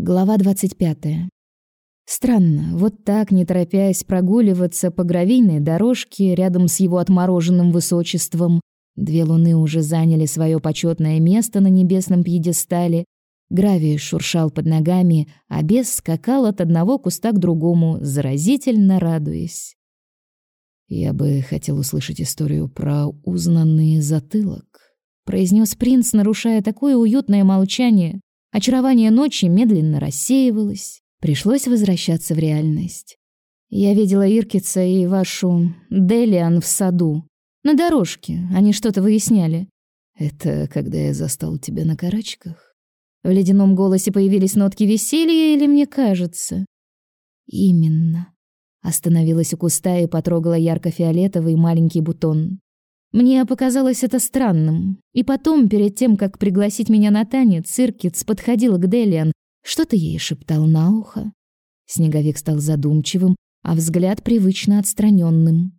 Глава 25. Странно, вот так, не торопясь прогуливаться по гравийной дорожке рядом с его отмороженным высочеством, две луны уже заняли свое почетное место на небесном пьедестале. Гравий шуршал под ногами, а бес скакал от одного куста к другому, заразительно радуясь. Я бы хотел услышать историю про узнанный затылок, произнес принц, нарушая такое уютное молчание, Очарование ночи медленно рассеивалось. Пришлось возвращаться в реальность. Я видела Иркица и вашу Делиан в саду. На дорожке. Они что-то выясняли. Это когда я застал тебя на карачках? В ледяном голосе появились нотки веселья или мне кажется? Именно. Остановилась у куста и потрогала ярко-фиолетовый маленький бутон. Мне показалось это странным. И потом, перед тем, как пригласить меня на танец, Циркиц подходил к Делиан, что-то ей шептал на ухо. Снеговик стал задумчивым, а взгляд привычно отстраненным.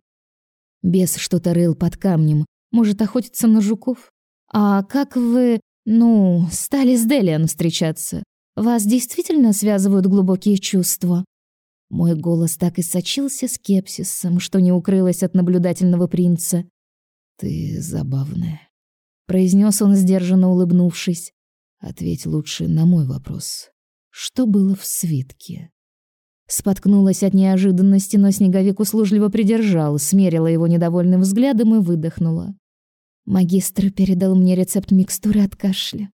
Бес что-то рыл под камнем, может охотиться на жуков. А как вы, ну, стали с Делиан встречаться? Вас действительно связывают глубокие чувства? Мой голос так и сочился скепсисом, что не укрылось от наблюдательного принца. Ты забавная, произнес он сдержанно улыбнувшись. Ответь лучше на мой вопрос. Что было в свитке? Споткнулась от неожиданности, но снеговик услужливо придержал, смерила его недовольным взглядом и выдохнула. Магистр передал мне рецепт микстуры от кашля.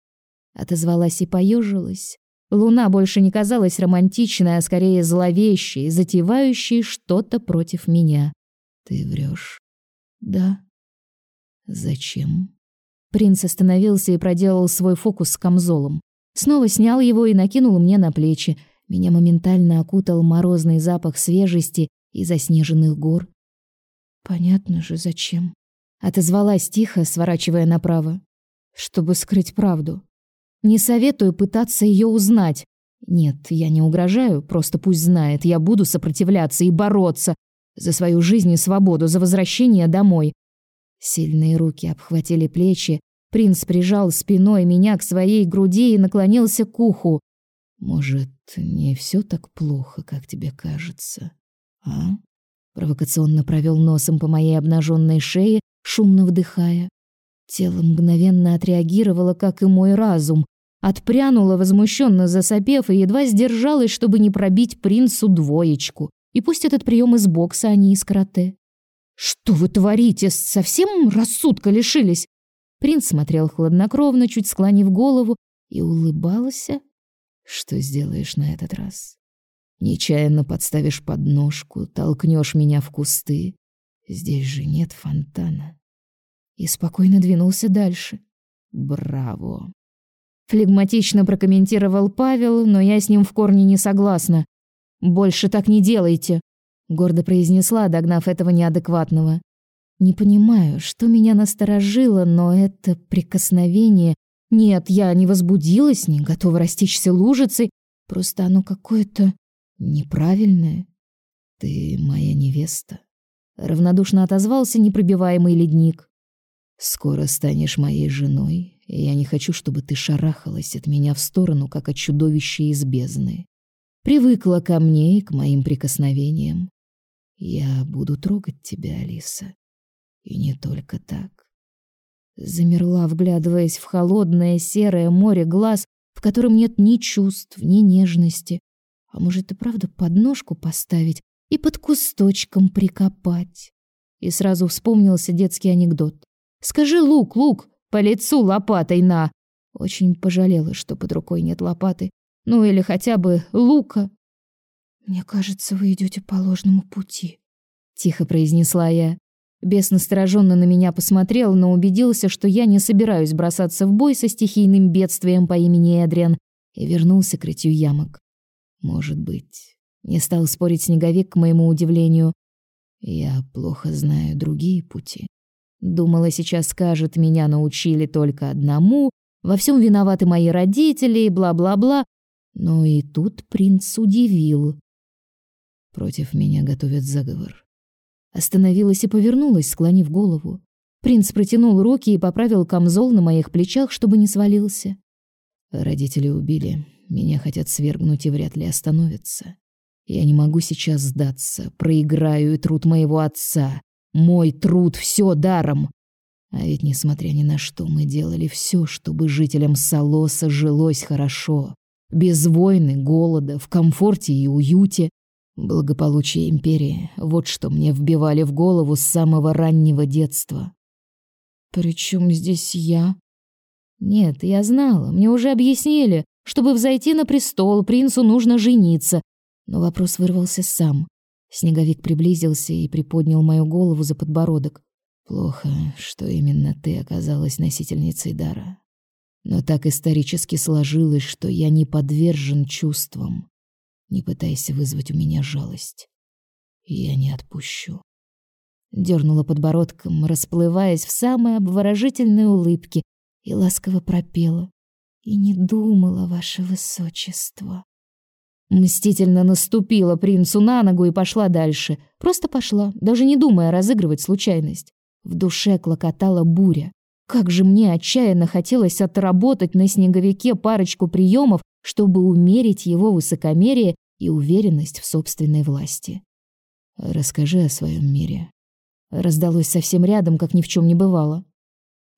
Отозвалась и поежилась. Луна больше не казалась романтичной, а скорее зловещей, затевающей что-то против меня. Ты врешь. Да. Зачем? Принц остановился и проделал свой фокус с камзолом. Снова снял его и накинул мне на плечи. Меня моментально окутал морозный запах свежести и заснеженных гор. Понятно же, зачем. Отозвалась тихо, сворачивая направо, чтобы скрыть правду. Не советую пытаться ее узнать. Нет, я не угрожаю, просто пусть знает, я буду сопротивляться и бороться за свою жизнь и свободу, за возвращение домой. Сильные руки обхватили плечи, принц прижал спиной меня к своей груди и наклонился к уху. Может, не все так плохо, как тебе кажется, а? Провокационно провел носом по моей обнаженной шее, шумно вдыхая. Тело мгновенно отреагировало, как и мой разум, отпрянуло возмущенно засопев и едва сдержалась, чтобы не пробить принцу двоечку. И пусть этот прием из бокса, а не из карате. Что вы творите? Совсем рассудка лишились? Принц смотрел хладнокровно, чуть склонив голову, и улыбался. Что сделаешь на этот раз? Нечаянно подставишь подножку, толкнешь меня в кусты. Здесь же нет фонтана. И спокойно двинулся дальше. Браво. Флегматично прокомментировал Павел, но я с ним в корне не согласна. Больше так не делайте гордо произнесла, догнав этого неадекватного. Не понимаю, что меня насторожило, но это прикосновение. Нет, я не возбудилась, не готова растечься лужицей, просто оно какое-то неправильное. Ты моя невеста, равнодушно отозвался непробиваемый ледник. Скоро станешь моей женой, и я не хочу, чтобы ты шарахалась от меня в сторону, как от чудовища из бездны. Привыкла ко мне и к моим прикосновениям. Я буду трогать тебя, Алиса. И не только так. Замерла, вглядываясь в холодное серое море глаз, в котором нет ни чувств, ни нежности. А может и правда подножку поставить и под кусточком прикопать? И сразу вспомнился детский анекдот. «Скажи, Лук, Лук, по лицу лопатой на!» Очень пожалела, что под рукой нет лопаты. Ну или хотя бы лука. «Мне кажется, вы идете по ложному пути», — тихо произнесла я. Бес настороженно на меня посмотрел, но убедился, что я не собираюсь бросаться в бой со стихийным бедствием по имени Эдриан, и вернулся к рытью ямок. «Может быть». Не стал спорить снеговик, к моему удивлению. «Я плохо знаю другие пути». Думала, сейчас скажет, меня научили только одному, во всем виноваты мои родители и бла-бла-бла. Но и тут принц удивил. Против меня готовят заговор. Остановилась и повернулась, склонив голову. Принц протянул руки и поправил камзол на моих плечах, чтобы не свалился. Родители убили, меня хотят свергнуть и вряд ли остановятся. Я не могу сейчас сдаться, проиграю и труд моего отца. Мой труд все даром. А ведь, несмотря ни на что, мы делали все, чтобы жителям Солоса жилось хорошо. Без войны, голода, в комфорте и уюте. Благополучие империи — вот что мне вбивали в голову с самого раннего детства. «Причем здесь я?» «Нет, я знала, мне уже объяснили. Чтобы взойти на престол, принцу нужно жениться». Но вопрос вырвался сам. Снеговик приблизился и приподнял мою голову за подбородок. «Плохо, что именно ты оказалась носительницей дара. Но так исторически сложилось, что я не подвержен чувствам. Не пытайся вызвать у меня жалость. Я не отпущу. Дёрнула подбородком, расплываясь в самой обворожительной улыбке, и ласково пропела. «И не думала, ваше высочество». Мстительно наступила принцу на ногу и пошла дальше. Просто пошла, даже не думая разыгрывать случайность. В душе клокотала буря. Как же мне отчаянно хотелось отработать на снеговике парочку приемов, чтобы умерить его высокомерие и уверенность в собственной власти. «Расскажи о своем мире». Раздалось совсем рядом, как ни в чем не бывало.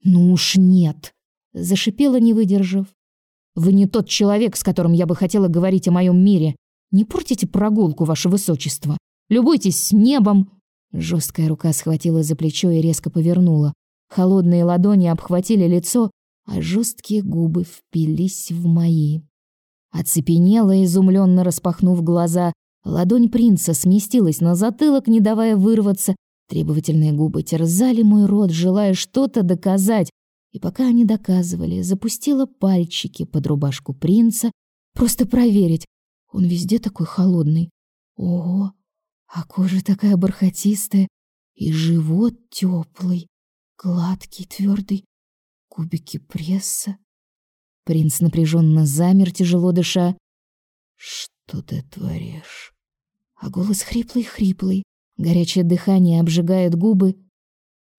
«Ну уж нет!» — зашипела, не выдержав. «Вы не тот человек, с которым я бы хотела говорить о моем мире. Не портите прогулку, ваше высочество. Любуйтесь небом!» Жесткая рука схватила за плечо и резко повернула. Холодные ладони обхватили лицо, а жесткие губы впились в мои. Оцепенела, изумленно распахнув глаза. Ладонь принца сместилась на затылок, не давая вырваться. Требовательные губы терзали мой рот, желая что-то доказать. И пока они доказывали, запустила пальчики под рубашку принца, просто проверить. Он везде такой холодный. Ого, а кожа такая бархатистая, и живот теплый, гладкий, твердый, кубики пресса. Принц напряженно замер, тяжело дыша. «Что ты творишь?» А голос хриплый-хриплый, горячее дыхание обжигает губы.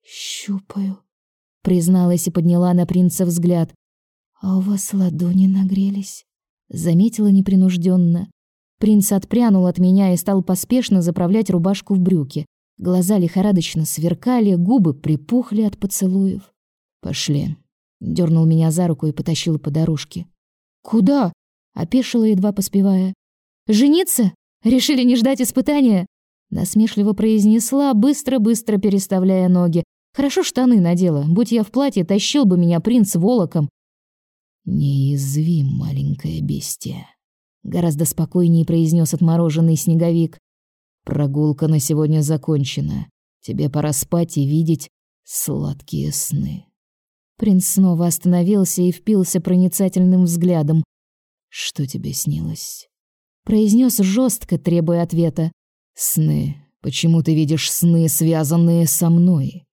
«Щупаю», — призналась и подняла на принца взгляд. «А у вас ладони нагрелись», — заметила непринужденно. Принц отпрянул от меня и стал поспешно заправлять рубашку в брюки. Глаза лихорадочно сверкали, губы припухли от поцелуев. «Пошли», Дернул меня за руку и потащил по дорожке. Куда? опешила едва поспевая. Жениться? Решили не ждать испытания? насмешливо произнесла, быстро-быстро переставляя ноги. Хорошо штаны надела. Будь я в платье, тащил бы меня принц волоком. Не маленькое бестия, гораздо спокойнее произнес отмороженный снеговик. Прогулка на сегодня закончена. Тебе пора спать и видеть сладкие сны. Принц снова остановился и впился проницательным взглядом. «Что тебе снилось?» Произнес жестко, требуя ответа. «Сны. Почему ты видишь сны, связанные со мной?»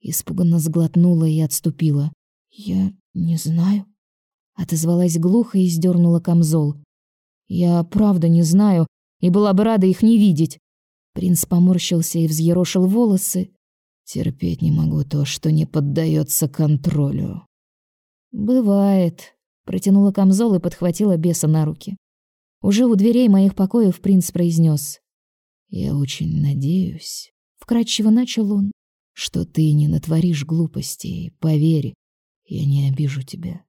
Испуганно сглотнула и отступила. «Я не знаю». Отозвалась глухо и сдернула камзол. «Я правда не знаю, и была бы рада их не видеть». Принц поморщился и взъерошил волосы, Терпеть не могу то, что не поддается контролю. Бывает, протянула камзол и подхватила беса на руки. Уже у дверей моих покоев принц произнес: "Я очень надеюсь", вкратчиво начал он, "что ты не натворишь глупостей. Поверь, я не обижу тебя".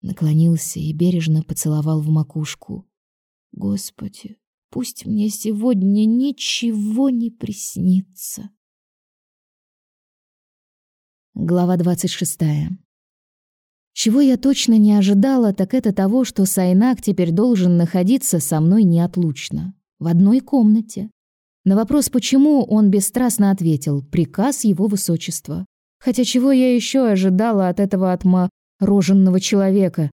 Наклонился и бережно поцеловал в макушку. Господи, пусть мне сегодня ничего не приснится. Глава 26. Чего я точно не ожидала, так это того, что Сайнак теперь должен находиться со мной неотлучно, в одной комнате. На вопрос почему, он бесстрастно ответил: приказ его высочества. Хотя чего я еще ожидала от этого отма роженного человека?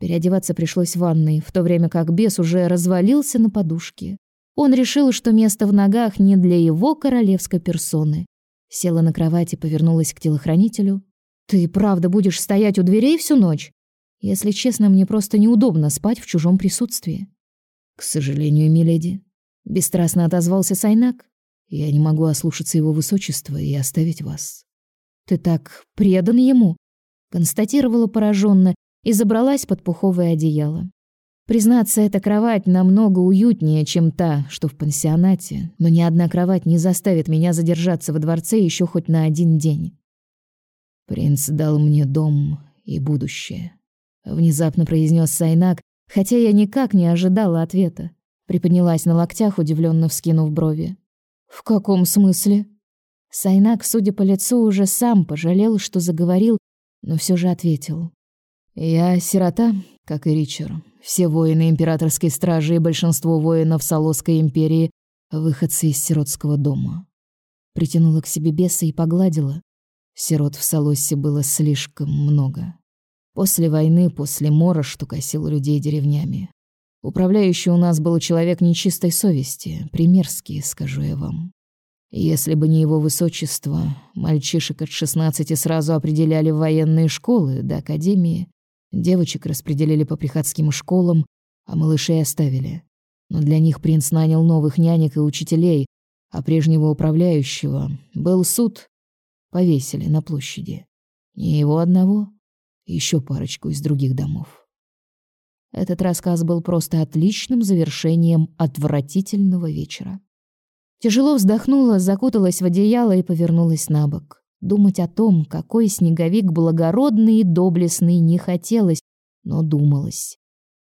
Переодеваться пришлось в ванной, в то время как бес уже развалился на подушке. Он решил, что место в ногах не для его королевской персоны. Села на кровати, повернулась к телохранителю. Ты правда будешь стоять у дверей всю ночь? Если честно, мне просто неудобно спать в чужом присутствии. К сожалению, миледи, бесстрастно отозвался Сайнак. Я не могу ослушаться его высочества и оставить вас. Ты так предан ему, констатировала пораженно и забралась под пуховое одеяло. Признаться, эта кровать намного уютнее, чем та, что в пансионате, но ни одна кровать не заставит меня задержаться во дворце еще хоть на один день. Принц дал мне дом и будущее, внезапно произнес Сайнак, хотя я никак не ожидала ответа. Приподнялась на локтях, удивленно вскинув брови. В каком смысле? Сайнак, судя по лицу, уже сам пожалел, что заговорил, но все же ответил. Я сирота, как и Ричард. Все воины императорской стражи и большинство воинов Солосской империи выходцы из сиротского дома. Притянула к себе беса и погладила. Сирот в Солосе было слишком много. После войны, после мора, что косил людей деревнями. Управляющий у нас был человек нечистой совести, примерский, скажу я вам. Если бы не его высочество, мальчишек от шестнадцати сразу определяли в военные школы до академии, Девочек распределили по приходским школам, а малышей оставили. Но для них принц нанял новых нянек и учителей, а прежнего управляющего был суд, повесили на площади. Не его одного, еще парочку из других домов. Этот рассказ был просто отличным завершением отвратительного вечера. Тяжело вздохнула, закуталась в одеяло и повернулась на бок. Думать о том, какой снеговик благородный и доблестный, не хотелось, но думалось.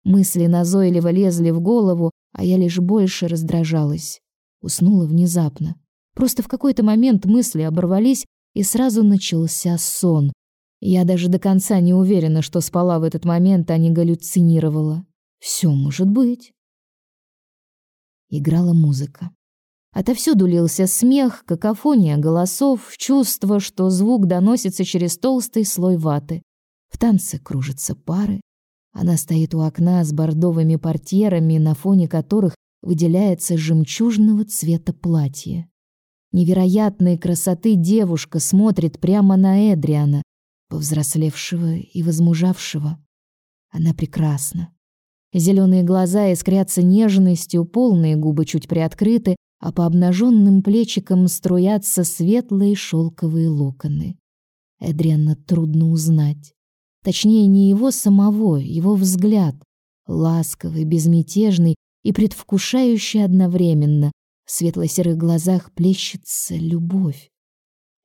Мысли назойливо лезли в голову, а я лишь больше раздражалась. Уснула внезапно. Просто в какой-то момент мысли оборвались, и сразу начался сон. Я даже до конца не уверена, что спала в этот момент, а не галлюцинировала. Все может быть. Играла музыка. Отовсюду лился смех, какофония голосов, чувство, что звук доносится через толстый слой ваты. В танце кружатся пары. Она стоит у окна с бордовыми портьерами, на фоне которых выделяется жемчужного цвета платье. Невероятной красоты девушка смотрит прямо на Эдриана, повзрослевшего и возмужавшего. Она прекрасна. Зеленые глаза искрятся нежностью, полные губы чуть приоткрыты, а по обнаженным плечикам струятся светлые шелковые локоны. Эдриана трудно узнать. Точнее, не его самого, его взгляд, ласковый, безмятежный и предвкушающий одновременно. В светло-серых глазах плещется любовь.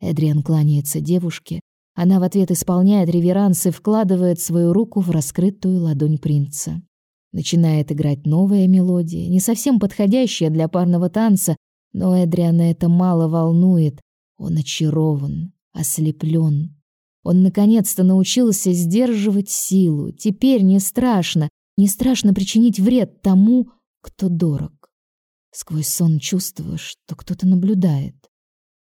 Эдриан кланяется девушке. Она в ответ исполняет реверанс и вкладывает свою руку в раскрытую ладонь принца. Начинает играть новая мелодия, не совсем подходящая для парного танца, но Эдриана это мало волнует. Он очарован, ослеплен. Он наконец-то научился сдерживать силу. Теперь не страшно, не страшно причинить вред тому, кто дорог. Сквозь сон чувствую, что кто-то наблюдает.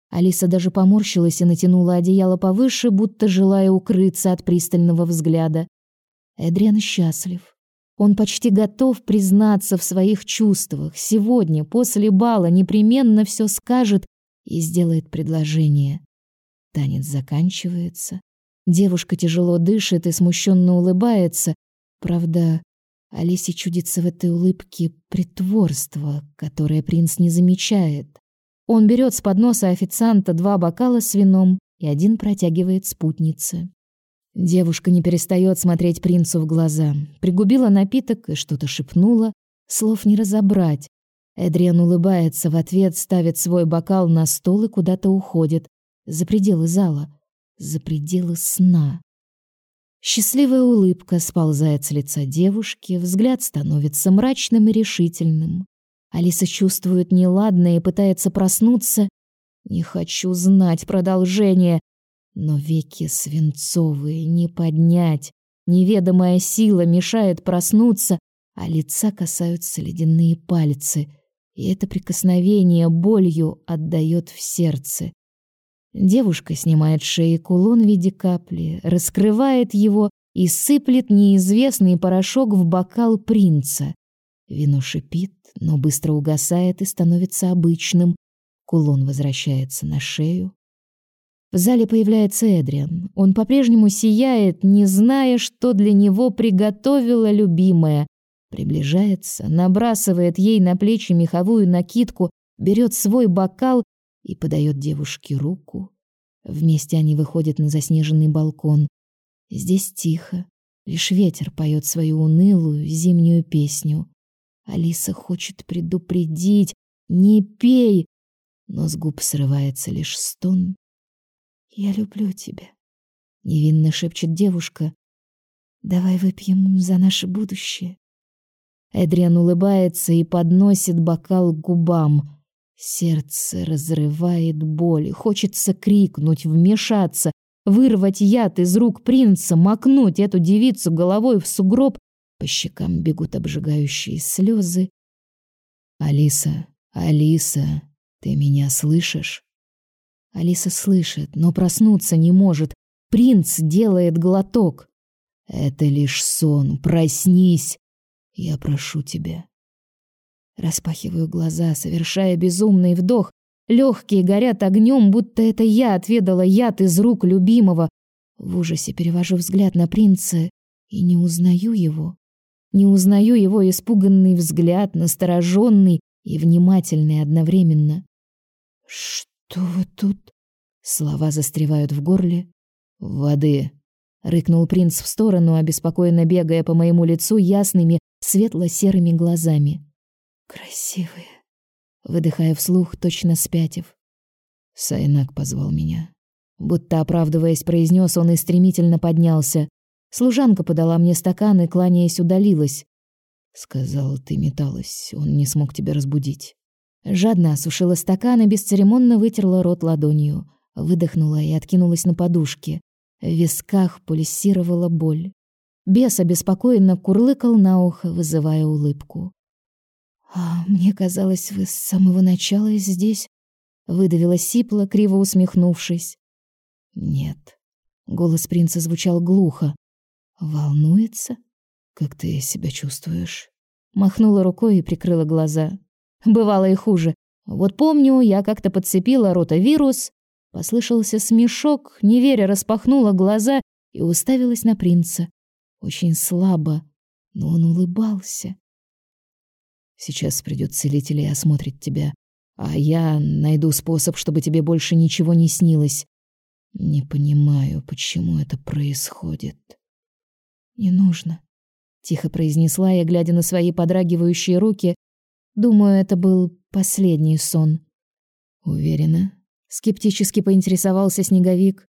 Алиса даже поморщилась и натянула одеяло повыше, будто желая укрыться от пристального взгляда. Эдриан счастлив. Он почти готов признаться в своих чувствах. Сегодня, после бала, непременно все скажет и сделает предложение. Танец заканчивается. Девушка тяжело дышит и смущенно улыбается. Правда, Алисе чудится в этой улыбке притворство, которое принц не замечает. Он берет с подноса официанта два бокала с вином и один протягивает спутнице. Девушка не перестает смотреть принцу в глаза. Пригубила напиток и что-то шепнула. Слов не разобрать. Эдриан улыбается в ответ, ставит свой бокал на стол и куда-то уходит. За пределы зала. За пределы сна. Счастливая улыбка сползает с лица девушки, взгляд становится мрачным и решительным. Алиса чувствует неладное и пытается проснуться. Не хочу знать продолжение. Но веки свинцовые не поднять, неведомая сила мешает проснуться, а лица касаются ледяные пальцы, и это прикосновение болью отдает в сердце. Девушка снимает шеи кулон в виде капли, раскрывает его и сыплет неизвестный порошок в бокал принца. Вино шипит, но быстро угасает и становится обычным. Кулон возвращается на шею, в зале появляется Эдриан. Он по-прежнему сияет, не зная, что для него приготовила любимая. Приближается, набрасывает ей на плечи меховую накидку, берет свой бокал и подает девушке руку. Вместе они выходят на заснеженный балкон. Здесь тихо. Лишь ветер поет свою унылую зимнюю песню. Алиса хочет предупредить: "Не пей!" Но с губ срывается лишь стон. "Я люблю тебя", невинно шепчет девушка. "Давай выпьем за наше будущее". Эдриан улыбается и подносит бокал к губам. Сердце разрывает боль, хочется крикнуть, вмешаться, вырвать яд из рук принца, макнуть эту девицу головой в сугроб. По щекам бегут обжигающие слезы. Алиса, Алиса, ты меня слышишь? Алиса слышит, но проснуться не может. Принц делает глоток. Это лишь сон. Проснись. Я прошу тебя. Распахиваю глаза, совершая безумный вдох. Легкие горят огнем, будто это я отведала яд из рук любимого. В ужасе перевожу взгляд на принца и не узнаю его. Не узнаю его испуганный взгляд, настороженный и внимательный одновременно. «Что вы тут?» Слова застревают в горле. «Воды!» — рыкнул принц в сторону, обеспокоенно бегая по моему лицу ясными светло-серыми глазами. Красивые. Выдыхая вслух, точно спятив. Сайнак позвал меня. Будто оправдываясь, произнес он и стремительно поднялся. Служанка подала мне стакан и, кланяясь, удалилась. Сказал, ты металась, он не смог тебя разбудить. Жадно осушила стакан и бесцеремонно вытерла рот ладонью. Выдохнула и откинулась на подушке. В висках пульсировала боль. Бес обеспокоенно курлыкал на ухо, вызывая улыбку. «А мне казалось, вы с самого начала здесь?» — выдавила Сипла, криво усмехнувшись. «Нет». Голос принца звучал глухо. «Волнуется? Как ты себя чувствуешь?» Махнула рукой и прикрыла глаза. Бывало и хуже. Вот помню, я как-то подцепила ротавирус, послышался смешок, неверя распахнула глаза и уставилась на принца. Очень слабо, но он улыбался. Сейчас придет целитель и осмотрит тебя, а я найду способ, чтобы тебе больше ничего не снилось. Не понимаю, почему это происходит. Не нужно, тихо произнесла я, глядя на свои подрагивающие руки. Думаю, это был последний сон. Уверена? Скептически поинтересовался снеговик.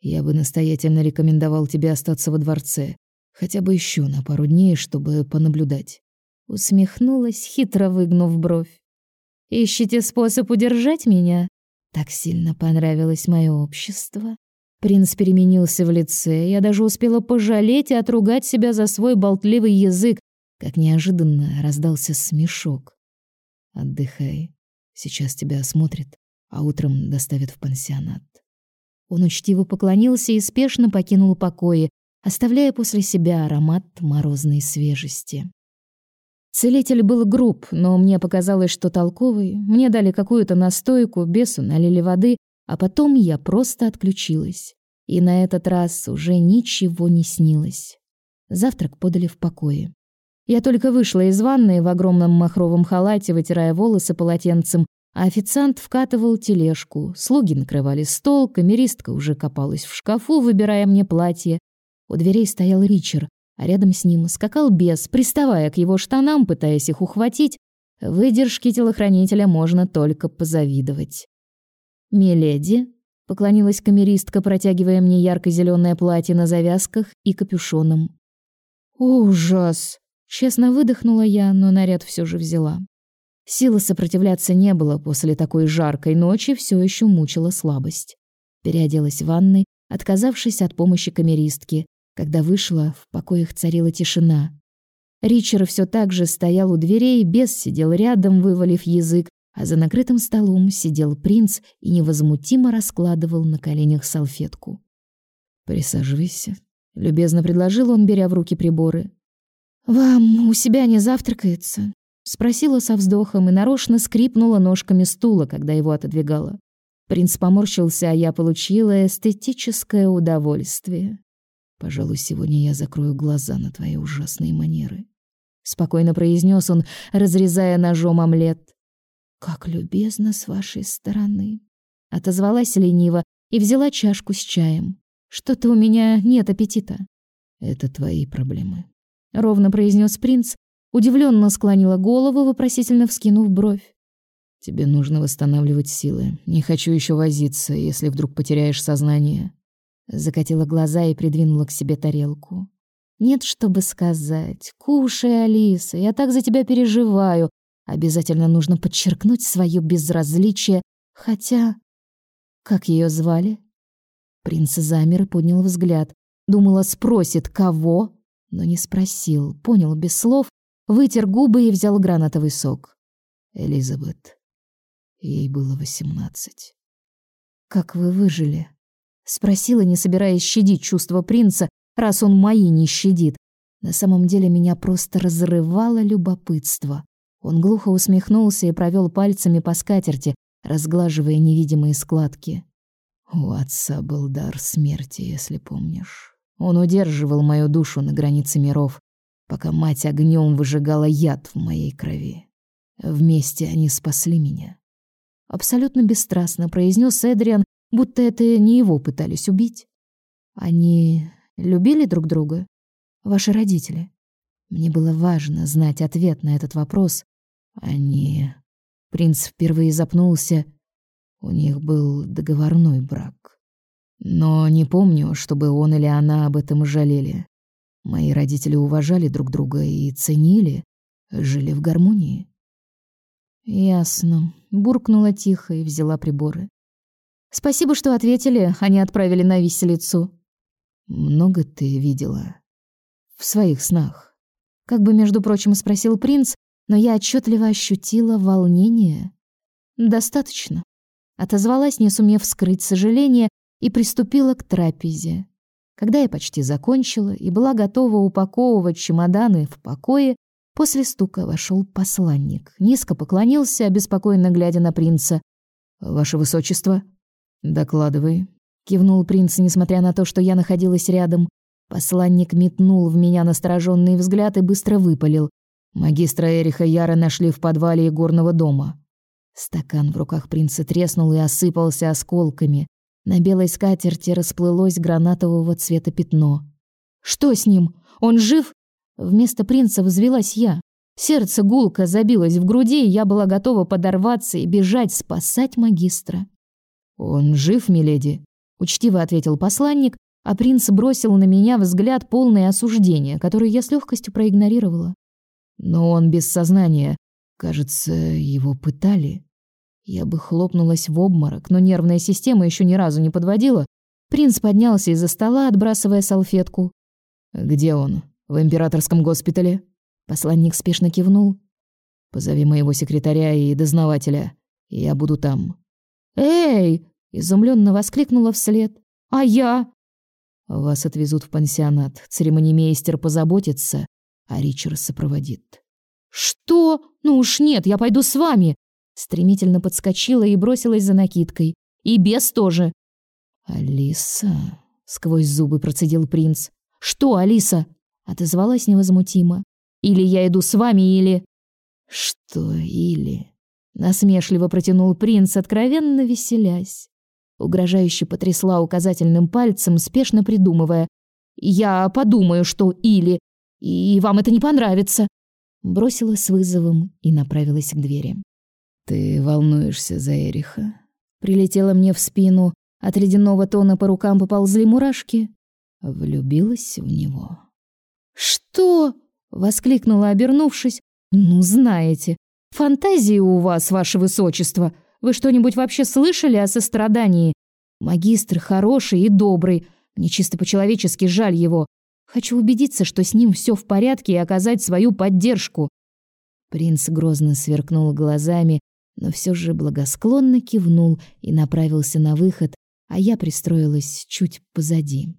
Я бы настоятельно рекомендовал тебе остаться во дворце, хотя бы еще на пару дней, чтобы понаблюдать. Усмехнулась, хитро выгнув бровь. Ищете способ удержать меня? Так сильно понравилось мое общество. Принц переменился в лице. Я даже успела пожалеть и отругать себя за свой болтливый язык, как неожиданно раздался смешок. Отдыхай. Сейчас тебя осмотрят, а утром доставят в пансионат. Он учтиво поклонился и спешно покинул покои, оставляя после себя аромат морозной свежести. Целитель был груб, но мне показалось, что толковый. Мне дали какую-то настойку, бесу налили воды, а потом я просто отключилась. И на этот раз уже ничего не снилось. Завтрак подали в покое. Я только вышла из ванной в огромном махровом халате, вытирая волосы полотенцем, а официант вкатывал тележку. Слуги накрывали стол, камеристка уже копалась в шкафу, выбирая мне платье. У дверей стоял Ричард, а рядом с ним скакал бес, приставая к его штанам, пытаясь их ухватить. Выдержке телохранителя можно только позавидовать. «Миледи», — поклонилась камеристка, протягивая мне ярко зеленое платье на завязках и капюшоном. «Ужас!» — честно выдохнула я, но наряд все же взяла. Силы сопротивляться не было, после такой жаркой ночи все еще мучила слабость. Переоделась в ванной, отказавшись от помощи камеристки, когда вышла, в покоях царила тишина. Ричард все так же стоял у дверей, бес сидел рядом, вывалив язык, а за накрытым столом сидел принц и невозмутимо раскладывал на коленях салфетку. «Присаживайся», — любезно предложил он, беря в руки приборы. «Вам у себя не завтракается?» — спросила со вздохом и нарочно скрипнула ножками стула, когда его отодвигала. Принц поморщился, а я получила эстетическое удовольствие. Пожалуй, сегодня я закрою глаза на твои ужасные манеры, спокойно произнес он, разрезая ножом омлет. Как любезно с вашей стороны, отозвалась лениво и взяла чашку с чаем. Что-то у меня нет аппетита. Это твои проблемы, ровно произнес принц, удивленно склонила голову, вопросительно вскинув бровь. Тебе нужно восстанавливать силы. Не хочу еще возиться, если вдруг потеряешь сознание. Закатила глаза и придвинула к себе тарелку. Нет, чтобы сказать. Кушай, Алиса, я так за тебя переживаю. Обязательно нужно подчеркнуть свое безразличие, хотя как ее звали? Принц замер и поднял взгляд. Думала, спросит, кого, но не спросил. Понял без слов, вытер губы и взял гранатовый сок. Элизабет. Ей было восемнадцать. Как вы выжили? спросила, не собираясь щадить чувства принца, раз он мои не щадит. На самом деле меня просто разрывало любопытство. Он глухо усмехнулся и провел пальцами по скатерти, разглаживая невидимые складки. У отца был дар смерти, если помнишь. Он удерживал мою душу на границе миров, пока мать огнем выжигала яд в моей крови. Вместе они спасли меня. Абсолютно бесстрастно произнес Эдриан, будто это не его пытались убить. Они любили друг друга? Ваши родители? Мне было важно знать ответ на этот вопрос. Они... Принц впервые запнулся. У них был договорной брак. Но не помню, чтобы он или она об этом жалели. Мои родители уважали друг друга и ценили, жили в гармонии. Ясно. Буркнула тихо и взяла приборы. Спасибо, что ответили, а не отправили на виселицу. Много ты видела в своих снах? Как бы, между прочим, спросил принц, но я отчетливо ощутила волнение. Достаточно. Отозвалась, не сумев скрыть сожаление, и приступила к трапезе. Когда я почти закончила и была готова упаковывать чемоданы в покое, после стука вошел посланник. Низко поклонился, обеспокоенно глядя на принца. «Ваше высочество?» «Докладывай», — кивнул принц, несмотря на то, что я находилась рядом. Посланник метнул в меня настороженный взгляд и быстро выпалил. Магистра Эриха Яра нашли в подвале игорного дома. Стакан в руках принца треснул и осыпался осколками. На белой скатерти расплылось гранатового цвета пятно. Что с ним? Он жив? Вместо принца взвилась я. Сердце гулко забилось в груди, и я была готова подорваться и бежать спасать магистра. Он жив, миледи, учтиво ответил посланник, а принц бросил на меня взгляд полный осуждения, который я с легкостью проигнорировала. Но он без сознания. Кажется, его пытали. Я бы хлопнулась в обморок, но нервная система еще ни разу не подводила. Принц поднялся из-за стола, отбрасывая салфетку. Где он? В императорском госпитале? Посланник спешно кивнул. Позови моего секретаря и дознавателя. Я буду там. Эй! изумленно воскликнула вслед. А я? Вас отвезут в пансионат. Церемонимейстер позаботится, а Ричард сопроводит. Что? Ну уж нет, я пойду с вами. Стремительно подскочила и бросилась за накидкой. И без тоже. Алиса, сквозь зубы процедил принц. Что, Алиса? отозвалась невозмутимо. Или я иду с вами, или Что или? насмешливо протянул принц, откровенно веселясь. Угрожающе потрясла указательным пальцем, спешно придумывая: "Я подумаю, что или и вам это не понравится. Бросила с вызовом и направилась к двери. Ты волнуешься за Эриха? Прилетела мне в спину, от ледяного тона по рукам поползли мурашки. Влюбилась в него. Что? воскликнула, обернувшись. Ну, знаете, фантазии у вас, ваше высочество. Вы что-нибудь вообще слышали о сострадании? Магистр хороший и добрый. Мне чисто по-человечески жаль его. Хочу убедиться, что с ним все в порядке и оказать свою поддержку. Принц грозно сверкнул глазами, но все же благосклонно кивнул и направился на выход, а я пристроилась чуть позади.